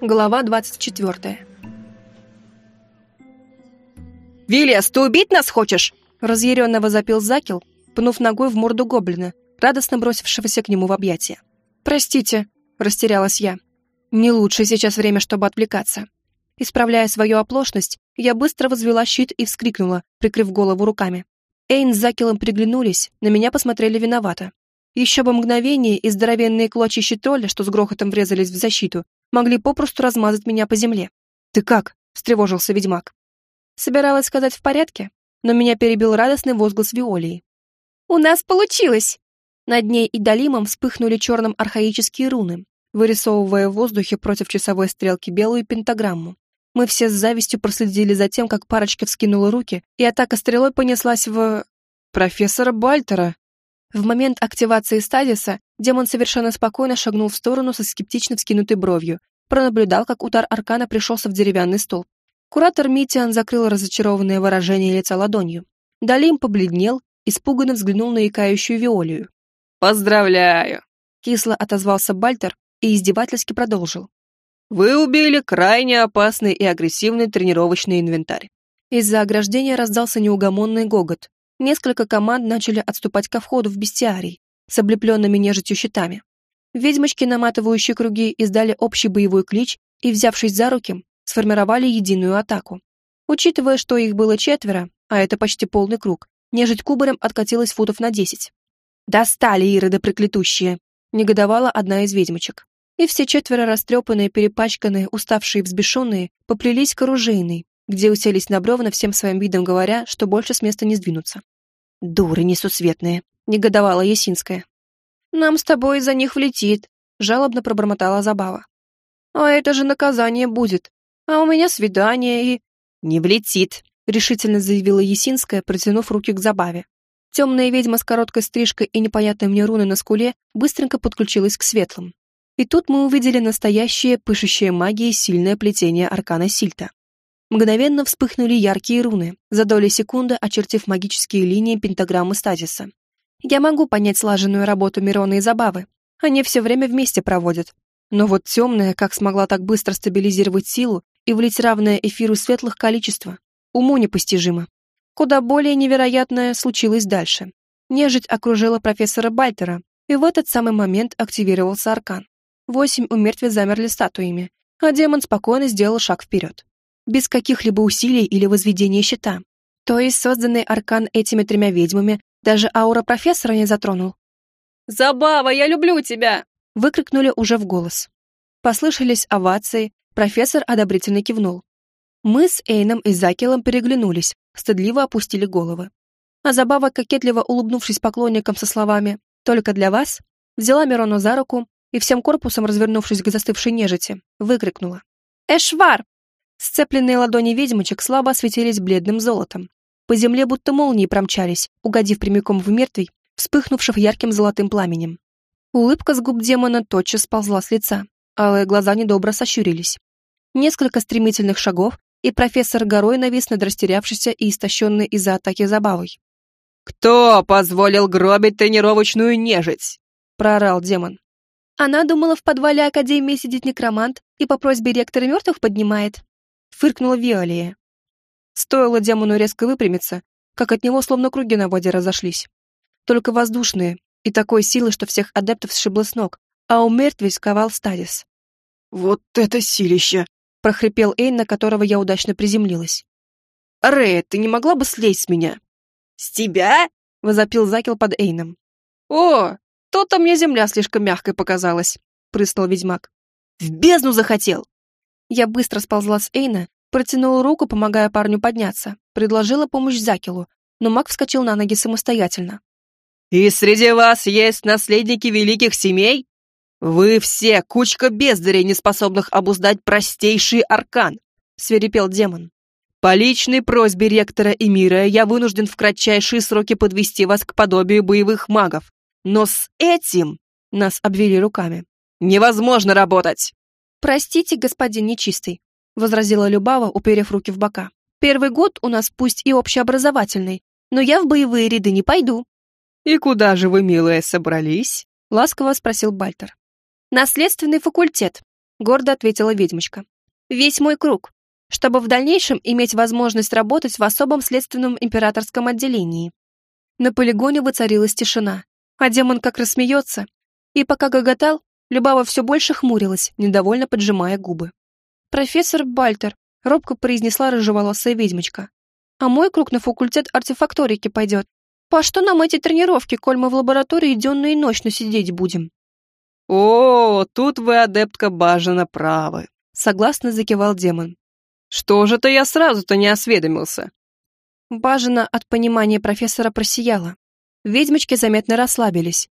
Глава 24. «Виллиас, ты убить нас хочешь?» Разъяренно возопил Закил, пнув ногой в морду гоблина, радостно бросившегося к нему в объятия. «Простите», — растерялась я. «Не лучше сейчас время, чтобы отвлекаться». Исправляя свою оплошность, я быстро возвела щит и вскрикнула, прикрыв голову руками. Эйн с Закилом приглянулись, на меня посмотрели виновато. Еще бы мгновение, и здоровенные клочья тролля, что с грохотом врезались в защиту, могли попросту размазать меня по земле. «Ты как?» — встревожился ведьмак. Собиралась сказать «в порядке», но меня перебил радостный возглас Виолии. «У нас получилось!» Над ней и Далимом вспыхнули черным архаические руны, вырисовывая в воздухе против часовой стрелки белую пентаграмму. Мы все с завистью проследили за тем, как парочка вскинула руки, и атака стрелой понеслась в... профессора Бальтера. В момент активации стадиса демон совершенно спокойно шагнул в сторону со скептично вскинутой бровью, пронаблюдал, как удар аркана пришелся в деревянный столб. Куратор Митиан закрыл разочарованное выражение лица ладонью. Далим побледнел, испуганно взглянул на икающую Виолию. «Поздравляю!» Кисло отозвался Бальтер и издевательски продолжил. «Вы убили крайне опасный и агрессивный тренировочный инвентарь». Из-за ограждения раздался неугомонный гогот, несколько команд начали отступать ко входу в бестиарий с облепленными нежитью щитами. Ведьмочки, наматывающие круги, издали общий боевой клич и, взявшись за руки, сформировали единую атаку. Учитывая, что их было четверо, а это почти полный круг, нежить кубарем откатилась футов на десять. «Достали, ироды проклятущие!» — негодовала одна из ведьмочек. И все четверо растрепанные, перепачканные, уставшие и взбешенные, поплелись к оружейной, где уселись на бревна всем своим видом говоря, что больше с места не сдвинутся. «Дуры несусветные!» — негодовала Есинская. «Нам с тобой за них влетит», — жалобно пробормотала Забава. «А это же наказание будет. А у меня свидание и...» «Не влетит», — решительно заявила Есинская, протянув руки к Забаве. Темная ведьма с короткой стрижкой и непонятной мне руной на скуле быстренько подключилась к светлым. И тут мы увидели настоящее, пышущее магией сильное плетение аркана Сильта. Мгновенно вспыхнули яркие руны, за доли секунды очертив магические линии пентаграммы стазиса. Я могу понять слаженную работу Мирона и Забавы. Они все время вместе проводят. Но вот темная, как смогла так быстро стабилизировать силу и влить равное эфиру светлых количество, уму непостижимо. Куда более невероятное случилось дальше. Нежить окружила профессора Бальтера, и в этот самый момент активировался аркан. Восемь у мертвей замерли статуями, а демон спокойно сделал шаг вперед без каких-либо усилий или возведения щита. То есть созданный аркан этими тремя ведьмами даже аура профессора не затронул. «Забава, я люблю тебя!» выкрикнули уже в голос. Послышались овации, профессор одобрительно кивнул. Мы с Эйном и Закелом переглянулись, стыдливо опустили головы. А Забава, кокетливо улыбнувшись поклонникам со словами «Только для вас», взяла Мирону за руку и всем корпусом, развернувшись к застывшей нежити, выкрикнула. «Эшвар, Сцепленные ладони ведьмочек слабо осветились бледным золотом. По земле будто молнии промчались, угодив прямиком в мертвый, вспыхнувших ярким золотым пламенем. Улыбка с губ демона тотчас сползла с лица, алые глаза недобро сощурились. Несколько стремительных шагов, и профессор горой навис над растерявшейся и истощенной из-за атаки забавой. «Кто позволил гробить тренировочную нежить?» — проорал демон. Она думала, в подвале Академии сидит некромант и по просьбе ректора мертвых поднимает фыркнула Виолия. Стоило демону резко выпрямиться, как от него словно круги на воде разошлись. Только воздушные, и такой силы, что всех адептов сшибло с ног, а у мертвей сковал стадис. «Вот это силище!» — прохрипел Эйн, на которого я удачно приземлилась. «Рея, ты не могла бы слезть с меня?» «С тебя?» — возопил Закил под Эйном. «О, то-то мне земля слишком мягкой показалась», — прыснул ведьмак. «В бездну захотел!» Я быстро сползла с Эйна, протянула руку, помогая парню подняться, предложила помощь Закилу, но маг вскочил на ноги самостоятельно. «И среди вас есть наследники великих семей? Вы все кучка бездарей, неспособных обуздать простейший аркан!» — свирепел демон. «По личной просьбе ректора Эмира я вынужден в кратчайшие сроки подвести вас к подобию боевых магов. Но с этим...» — нас обвели руками. «Невозможно работать!» «Простите, господин нечистый», — возразила Любава, уперев руки в бока. «Первый год у нас пусть и общеобразовательный, но я в боевые ряды не пойду». «И куда же вы, милая, собрались?» — ласково спросил Бальтер. «Наследственный факультет», — гордо ответила ведьмочка. «Весь мой круг, чтобы в дальнейшем иметь возможность работать в особом следственном императорском отделении». На полигоне воцарилась тишина, а демон как рассмеется. И пока гоготал, Любава все больше хмурилась, недовольно поджимая губы. «Профессор Бальтер», — робко произнесла рыжеволосая ведьмочка. «А мой круг на факультет артефакторики пойдет. По что нам эти тренировки, коль мы в лаборатории денно и ночно сидеть будем?» «О, тут вы, адептка Бажана, правы», — согласно закивал демон. «Что же-то я сразу-то не осведомился?» Бажана от понимания профессора просияла. Ведьмочки заметно расслабились,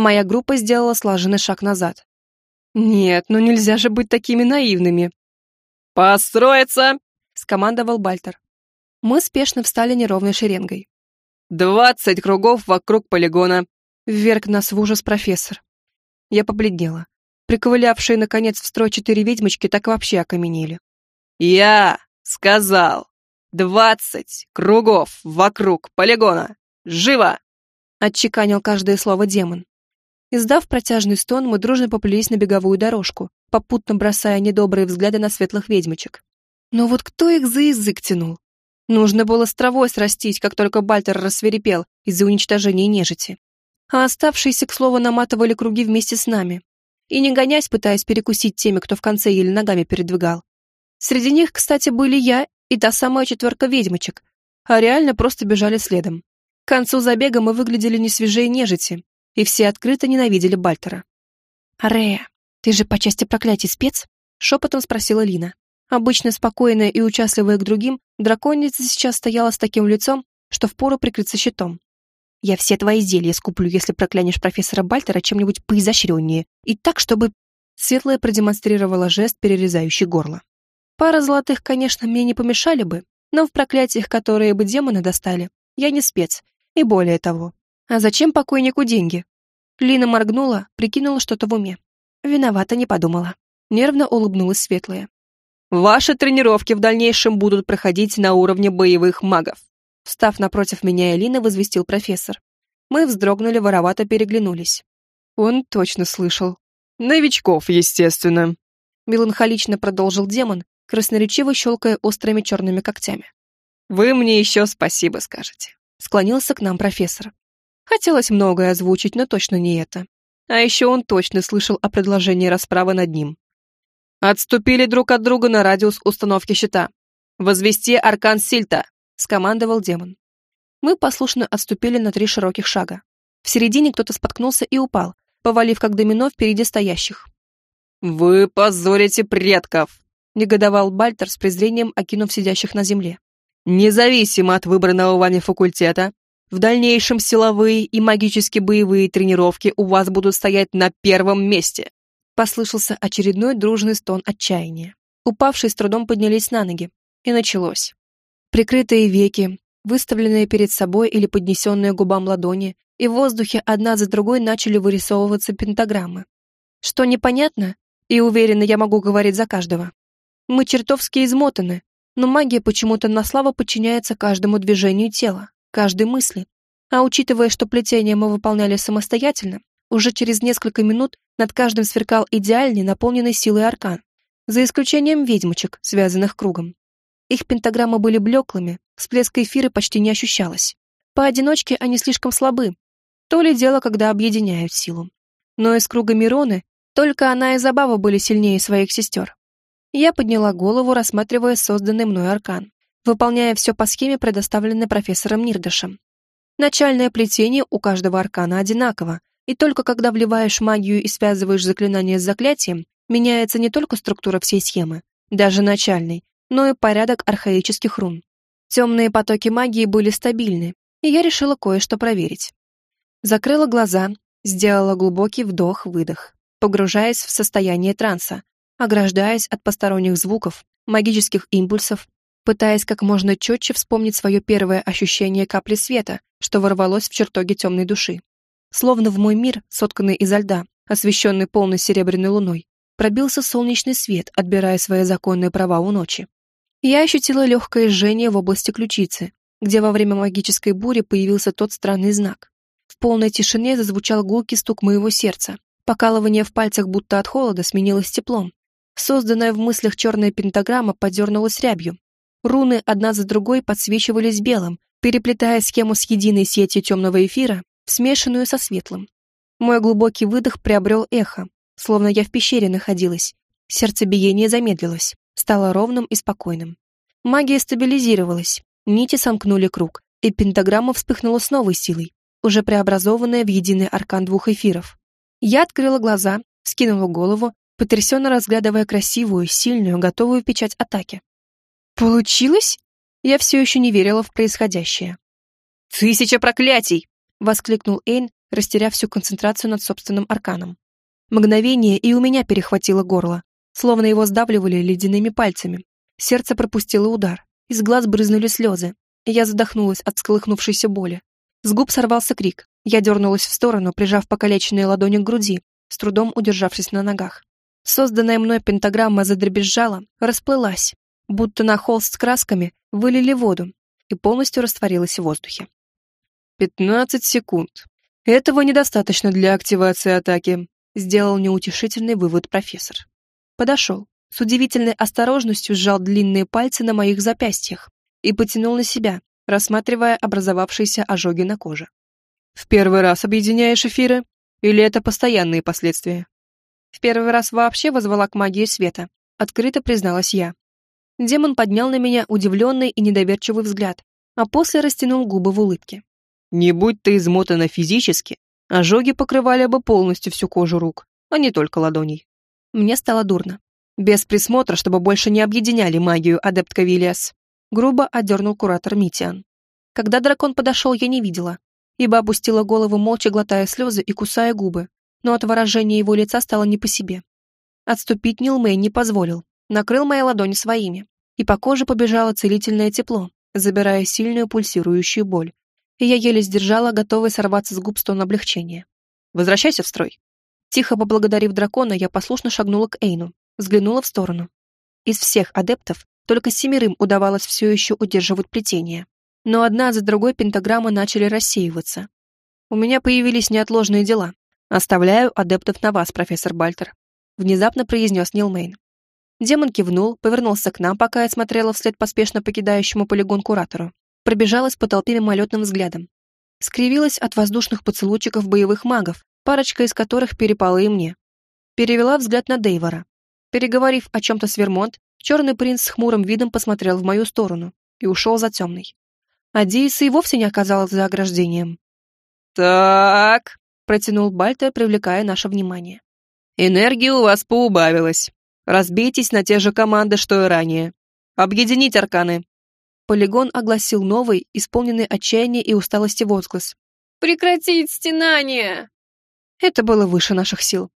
а моя группа сделала слаженный шаг назад. «Нет, ну нельзя же быть такими наивными!» «Построиться!» — скомандовал Бальтер. Мы спешно встали неровной шеренгой. «Двадцать кругов вокруг полигона!» — вверг нас в ужас профессор. Я побледнела. Приковылявшие, наконец, в строй четыре ведьмочки так вообще окаменели. «Я сказал! Двадцать кругов вокруг полигона! Живо!» — отчеканил каждое слово демон. Издав протяжный стон, мы дружно поплелись на беговую дорожку, попутно бросая недобрые взгляды на светлых ведьмочек. Но вот кто их за язык тянул? Нужно было с травой срастить, как только Бальтер рассверепел из-за уничтожения нежити а оставшиеся, к слову, наматывали круги вместе с нами. И не гонясь, пытаясь перекусить теми, кто в конце еле ногами передвигал. Среди них, кстати, были я и та самая четверка ведьмочек, а реально просто бежали следом. К концу забега мы выглядели не свежее нежити, и все открыто ненавидели Бальтера. «Арея, ты же по части проклятий спец?» — шепотом спросила Лина. Обычно спокойная и участливая к другим, драконица сейчас стояла с таким лицом, что впору прикрыться щитом. Я все твои зелья скуплю, если проклянешь профессора Бальтера чем-нибудь поизощреннее. И так, чтобы...» Светлая продемонстрировала жест, перерезающий горло. Пара золотых, конечно, мне не помешали бы, но в проклятиях, которые бы демоны достали, я не спец. И более того. А зачем покойнику деньги? Лина моргнула, прикинула что-то в уме. Виновата, не подумала. Нервно улыбнулась Светлая. «Ваши тренировки в дальнейшем будут проходить на уровне боевых магов. Встав напротив меня Элина, возвестил профессор. Мы вздрогнули, воровато переглянулись. Он точно слышал. Новичков, естественно. Меланхолично продолжил демон, красноречиво щелкая острыми черными когтями. Вы мне еще спасибо скажете. Склонился к нам профессор. Хотелось многое озвучить, но точно не это. А еще он точно слышал о предложении расправы над ним. Отступили друг от друга на радиус установки щита. Возвести аркан Сильта скомандовал демон. Мы послушно отступили на три широких шага. В середине кто-то споткнулся и упал, повалив как домино впереди стоящих. «Вы позорите предков!» — негодовал Бальтер с презрением, окинув сидящих на земле. «Независимо от выбранного вами факультета, в дальнейшем силовые и магические боевые тренировки у вас будут стоять на первом месте!» Послышался очередной дружный стон отчаяния. Упавшие с трудом поднялись на ноги. И началось. Прикрытые веки, выставленные перед собой или поднесенные губам ладони, и в воздухе одна за другой начали вырисовываться пентаграммы. Что непонятно, и уверена, я могу говорить за каждого. Мы чертовски измотаны, но магия почему-то на славу подчиняется каждому движению тела, каждой мысли. А учитывая, что плетение мы выполняли самостоятельно, уже через несколько минут над каждым сверкал идеальный, наполненный силой аркан, за исключением ведьмочек, связанных кругом. Их пентаграммы были блеклыми, всплеска эфира почти не ощущалось. Поодиночке они слишком слабы. То ли дело, когда объединяют силу. Но из круга Мироны только она и Забава были сильнее своих сестер. Я подняла голову, рассматривая созданный мной аркан, выполняя все по схеме, предоставленной профессором Нирдышем. Начальное плетение у каждого аркана одинаково, и только когда вливаешь магию и связываешь заклинание с заклятием, меняется не только структура всей схемы, даже начальной, но и порядок архаических рун. Темные потоки магии были стабильны, и я решила кое-что проверить. Закрыла глаза, сделала глубокий вдох-выдох, погружаясь в состояние транса, ограждаясь от посторонних звуков, магических импульсов, пытаясь как можно четче вспомнить свое первое ощущение капли света, что ворвалось в чертоге темной души. Словно в мой мир, сотканный изо льда, освещенный полной серебряной луной, пробился солнечный свет, отбирая свои законные права у ночи. Я ощутила легкое жжение в области ключицы, где во время магической бури появился тот странный знак. В полной тишине зазвучал гулкий стук моего сердца. Покалывание в пальцах будто от холода сменилось теплом. Созданная в мыслях черная пентаграмма подернулась рябью. Руны одна за другой подсвечивались белым, переплетая схему с единой сетью темного эфира, смешанную со светлым. Мой глубокий выдох приобрел эхо, словно я в пещере находилась. Сердцебиение замедлилось, стало ровным и спокойным. Магия стабилизировалась, нити сомкнули круг, и пентаграмма вспыхнула с новой силой, уже преобразованная в единый аркан двух эфиров. Я открыла глаза, скинула голову, потрясенно разглядывая красивую, сильную, готовую печать атаки. «Получилось?» Я все еще не верила в происходящее. «Тысяча проклятий!» — воскликнул Эйн, растеряв всю концентрацию над собственным арканом. Мгновение, и у меня перехватило горло, словно его сдавливали ледяными пальцами. Сердце пропустило удар, из глаз брызнули слезы, и я задохнулась от сколыхнувшейся боли. С губ сорвался крик. Я дернулась в сторону, прижав покалеченные ладони к груди, с трудом удержавшись на ногах. Созданная мной пентаграмма задребезжала, расплылась, будто на холст с красками вылили воду и полностью растворилась в воздухе. «Пятнадцать секунд. Этого недостаточно для активации атаки», сделал неутешительный вывод профессор. Подошел, с удивительной осторожностью сжал длинные пальцы на моих запястьях и потянул на себя, рассматривая образовавшиеся ожоги на коже. «В первый раз объединяешь эфиры? Или это постоянные последствия?» В первый раз вообще возвала к магии света, открыто призналась я. Демон поднял на меня удивленный и недоверчивый взгляд, а после растянул губы в улыбке. «Не будь ты измотана физически, ожоги покрывали бы полностью всю кожу рук, а не только ладоней». Мне стало дурно. Без присмотра, чтобы больше не объединяли магию адепт Кавилиас. Грубо отдернул куратор Митиан. Когда дракон подошел, я не видела, ибо опустила голову, молча глотая слезы и кусая губы, но от выражения его лица стало не по себе. Отступить Нилмей не позволил, накрыл мои ладони своими, и по коже побежало целительное тепло, забирая сильную пульсирующую боль, и я еле сдержала, готовый сорваться с губ стон облегчения. «Возвращайся в строй». Тихо поблагодарив дракона, я послушно шагнула к Эйну, взглянула в сторону. Из всех адептов только семерым удавалось все еще удерживать плетение. Но одна за другой пентаграммы начали рассеиваться. У меня появились неотложные дела, «Оставляю адептов на вас, профессор Бальтер», — внезапно произнес Нилмейн. Демон кивнул, повернулся к нам, пока я смотрела вслед поспешно покидающему полигон куратору. Пробежалась по толпе мимолетным взглядом. Скривилась от воздушных поцелуйчиков боевых магов, парочка из которых перепала и мне. Перевела взгляд на Дейвора. Переговорив о чем-то с Вермонт, черный принц с хмурым видом посмотрел в мою сторону и ушел за темный. А Дииса и вовсе не оказалась за ограждением. «Так», протянул Бальтер, привлекая наше внимание. «Энергии у вас поубавилось. Разбейтесь на те же команды, что и ранее. Объединить арканы». Полигон огласил новый, исполненный отчаяния и усталости возглас. «Прекратить стенание!» Это было выше наших сил.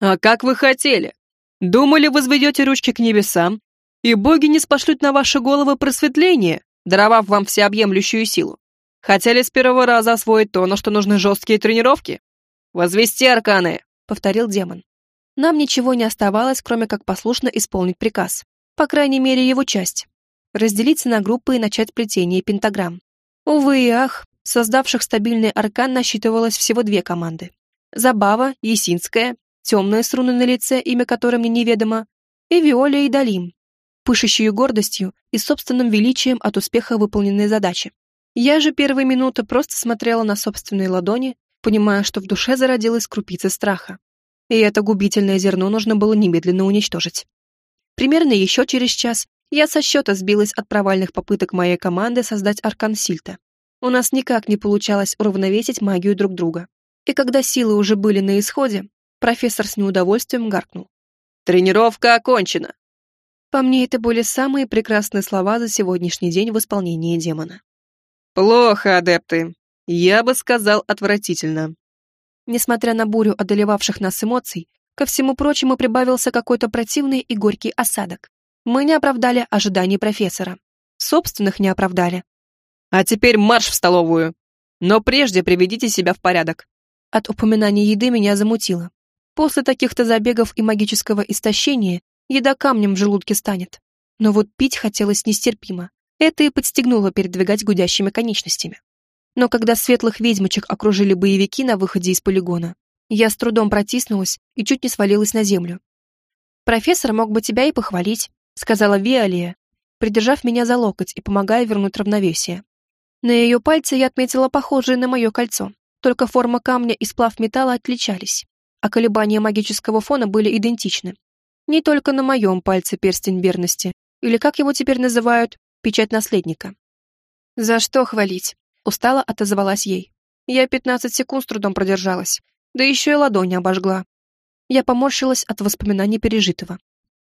«А как вы хотели? Думали, возведете ручки к небесам, и боги не спошлют на ваши головы просветление, даровав вам всеобъемлющую силу? Хотели с первого раза освоить то, на что нужны жесткие тренировки? «Возвести арканы!» — повторил демон. Нам ничего не оставалось, кроме как послушно исполнить приказ. По крайней мере, его часть. Разделиться на группы и начать плетение пентаграмм. Увы и ах, создавших стабильный аркан насчитывалось всего две команды. Забава, Есинская, темная с руной на лице, имя которой мне неведомо, и Виоля и Далим, пышущую гордостью и собственным величием от успеха выполненной задачи. Я же первые минуты просто смотрела на собственные ладони понимая, что в душе зародилась крупица страха. И это губительное зерно нужно было немедленно уничтожить. Примерно еще через час я со счета сбилась от провальных попыток моей команды создать аркан Сильта. У нас никак не получалось уравновесить магию друг друга. И когда силы уже были на исходе, профессор с неудовольствием гаркнул. «Тренировка окончена!» По мне, это были самые прекрасные слова за сегодняшний день в исполнении демона. «Плохо, адепты. Я бы сказал отвратительно. Несмотря на бурю одолевавших нас эмоций, ко всему прочему прибавился какой-то противный и горький осадок. Мы не оправдали ожиданий профессора. Собственных не оправдали. А теперь марш в столовую. Но прежде приведите себя в порядок. От упоминания еды меня замутило. После таких-то забегов и магического истощения еда камнем в желудке станет. Но вот пить хотелось нестерпимо. Это и подстегнуло передвигать гудящими конечностями но когда светлых ведьмочек окружили боевики на выходе из полигона, я с трудом протиснулась и чуть не свалилась на землю. «Профессор мог бы тебя и похвалить», — сказала Виолия, придержав меня за локоть и помогая вернуть равновесие. На ее пальце я отметила похожее на мое кольцо, только форма камня и сплав металла отличались, а колебания магического фона были идентичны. Не только на моем пальце перстень верности, или как его теперь называют, печать наследника. «За что хвалить?» — устало отозвалась ей. Я пятнадцать секунд с трудом продержалась, да еще и ладони обожгла. Я поморщилась от воспоминаний пережитого.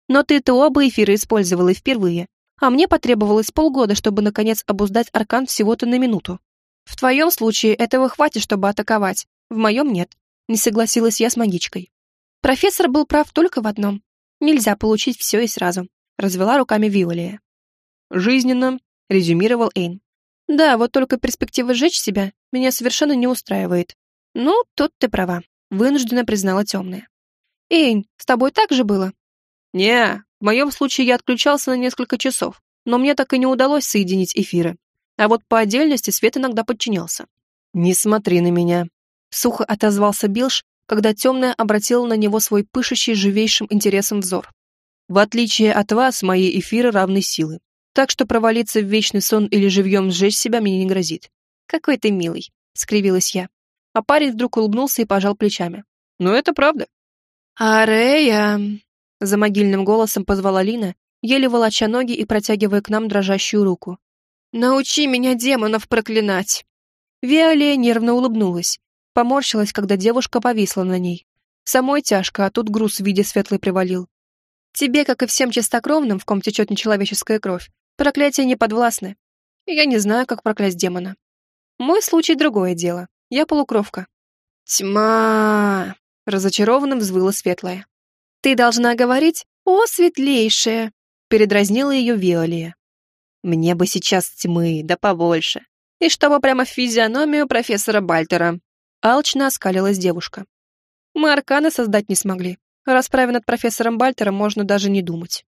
Но ты-то оба эфиры использовала впервые, а мне потребовалось полгода, чтобы наконец обуздать аркан всего-то на минуту. В твоем случае этого хватит, чтобы атаковать, в моем нет. Не согласилась я с магичкой. Профессор был прав только в одном. Нельзя получить все и сразу. Развела руками Виолия. Жизненно, резюмировал Эйн. Да, вот только перспектива сжечь себя меня совершенно не устраивает. Ну, тут ты права, вынуждена признала темная. Эйн, с тобой так же было? Не, в моем случае я отключался на несколько часов, но мне так и не удалось соединить эфиры. А вот по отдельности свет иногда подчинялся. «Не смотри на меня», — сухо отозвался Билш, когда темная обратила на него свой пышущий живейшим интересом взор. «В отличие от вас, мои эфиры равны силы, так что провалиться в вечный сон или живьем сжечь себя мне не грозит». «Какой ты милый», — скривилась я. А парень вдруг улыбнулся и пожал плечами. «Но это правда». «Арея», — за могильным голосом позвала Лина, еле волоча ноги и протягивая к нам дрожащую руку. «Научи меня демонов проклинать!» Виолия нервно улыбнулась, поморщилась, когда девушка повисла на ней. Самой тяжко, а тут груз в виде светлой привалил. Тебе, как и всем чистокровным, в ком течет нечеловеческая кровь, проклятия не подвластны. Я не знаю, как проклясть демона. Мой случай другое дело. Я полукровка. «Тьма!» — разочарованно взвыла светлая. «Ты должна говорить «О, светлейшая!» — передразнила ее Виолия. Мне бы сейчас тьмы, да побольше. И чтобы прямо в физиономию профессора Бальтера. Алчно оскалилась девушка. Мы арканы создать не смогли. Расправе над профессором Бальтером можно даже не думать.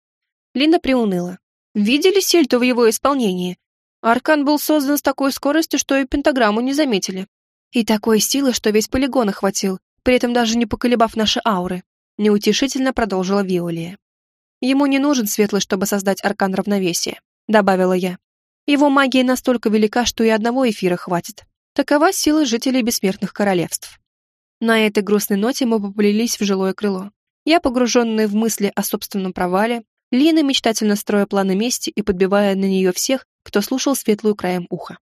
Лина приуныла. Видели Сильту в его исполнении? Аркан был создан с такой скоростью, что и пентаграмму не заметили. И такой силы, что весь полигон охватил, при этом даже не поколебав наши ауры. Неутешительно продолжила Виолия. Ему не нужен светлый, чтобы создать аркан равновесия. — добавила я. «Его магия настолько велика, что и одного эфира хватит. Такова сила жителей бессмертных королевств». На этой грустной ноте мы поплелись в жилое крыло. Я, погруженная в мысли о собственном провале, Лина, мечтательно строя планы мести и подбивая на нее всех, кто слушал светлую краем уха.